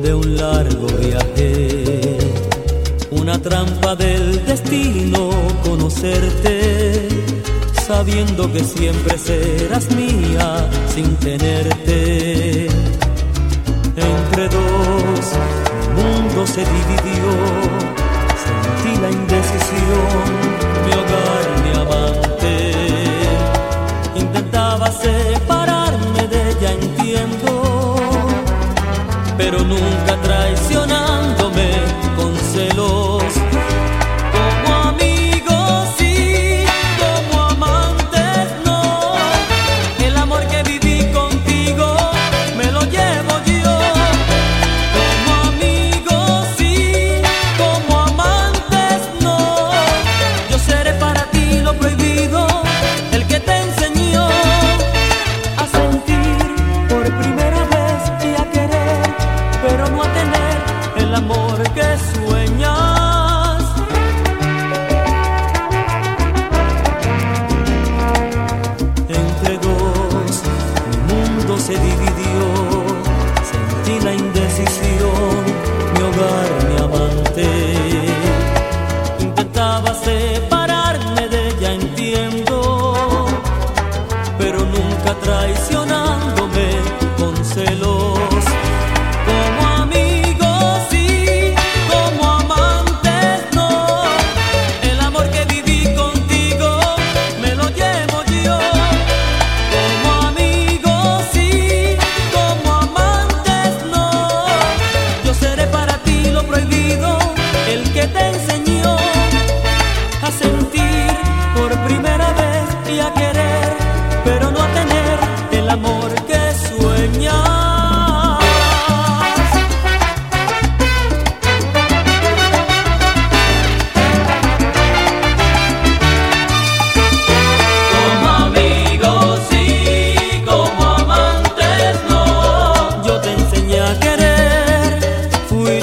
de un largo viaje, una trampa del destino conocerte, sabiendo que siempre serás mía sin tenerte. Entre dos, mi mundo se dividió, sentí la indecisión, mi hogar, mi amante, intentaba ser se dividió, sentí la indecisión, mi hogar, mi amante. Intentaba separarme de ella, entiendo, pero nunca traicioné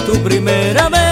tu primera vez.